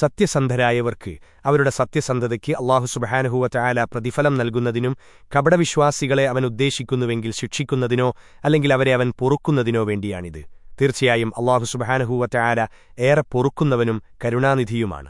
സത്യസന്ധരായവർക്ക് അവരുടെ സത്യസന്ധതയ്ക്ക് അള്ളാഹു സുബഹാനുഹൂവറ്റായാല പ്രതിഫലം നൽകുന്നതിനും കപടവിശ്വാസികളെ അവൻ ഉദ്ദേശിക്കുന്നുവെങ്കിൽ ശിക്ഷിക്കുന്നതിനോ അല്ലെങ്കിൽ അവരെ അവൻ പൊറുക്കുന്നതിനോ വേണ്ടിയാണിത്. തീർച്ചയായും അള്ളാഹു സുബഹാനുഹൂവറ്റായാല ഏറെ പൊറുക്കുന്നവനും കരുണാനിധിയുമാണ്.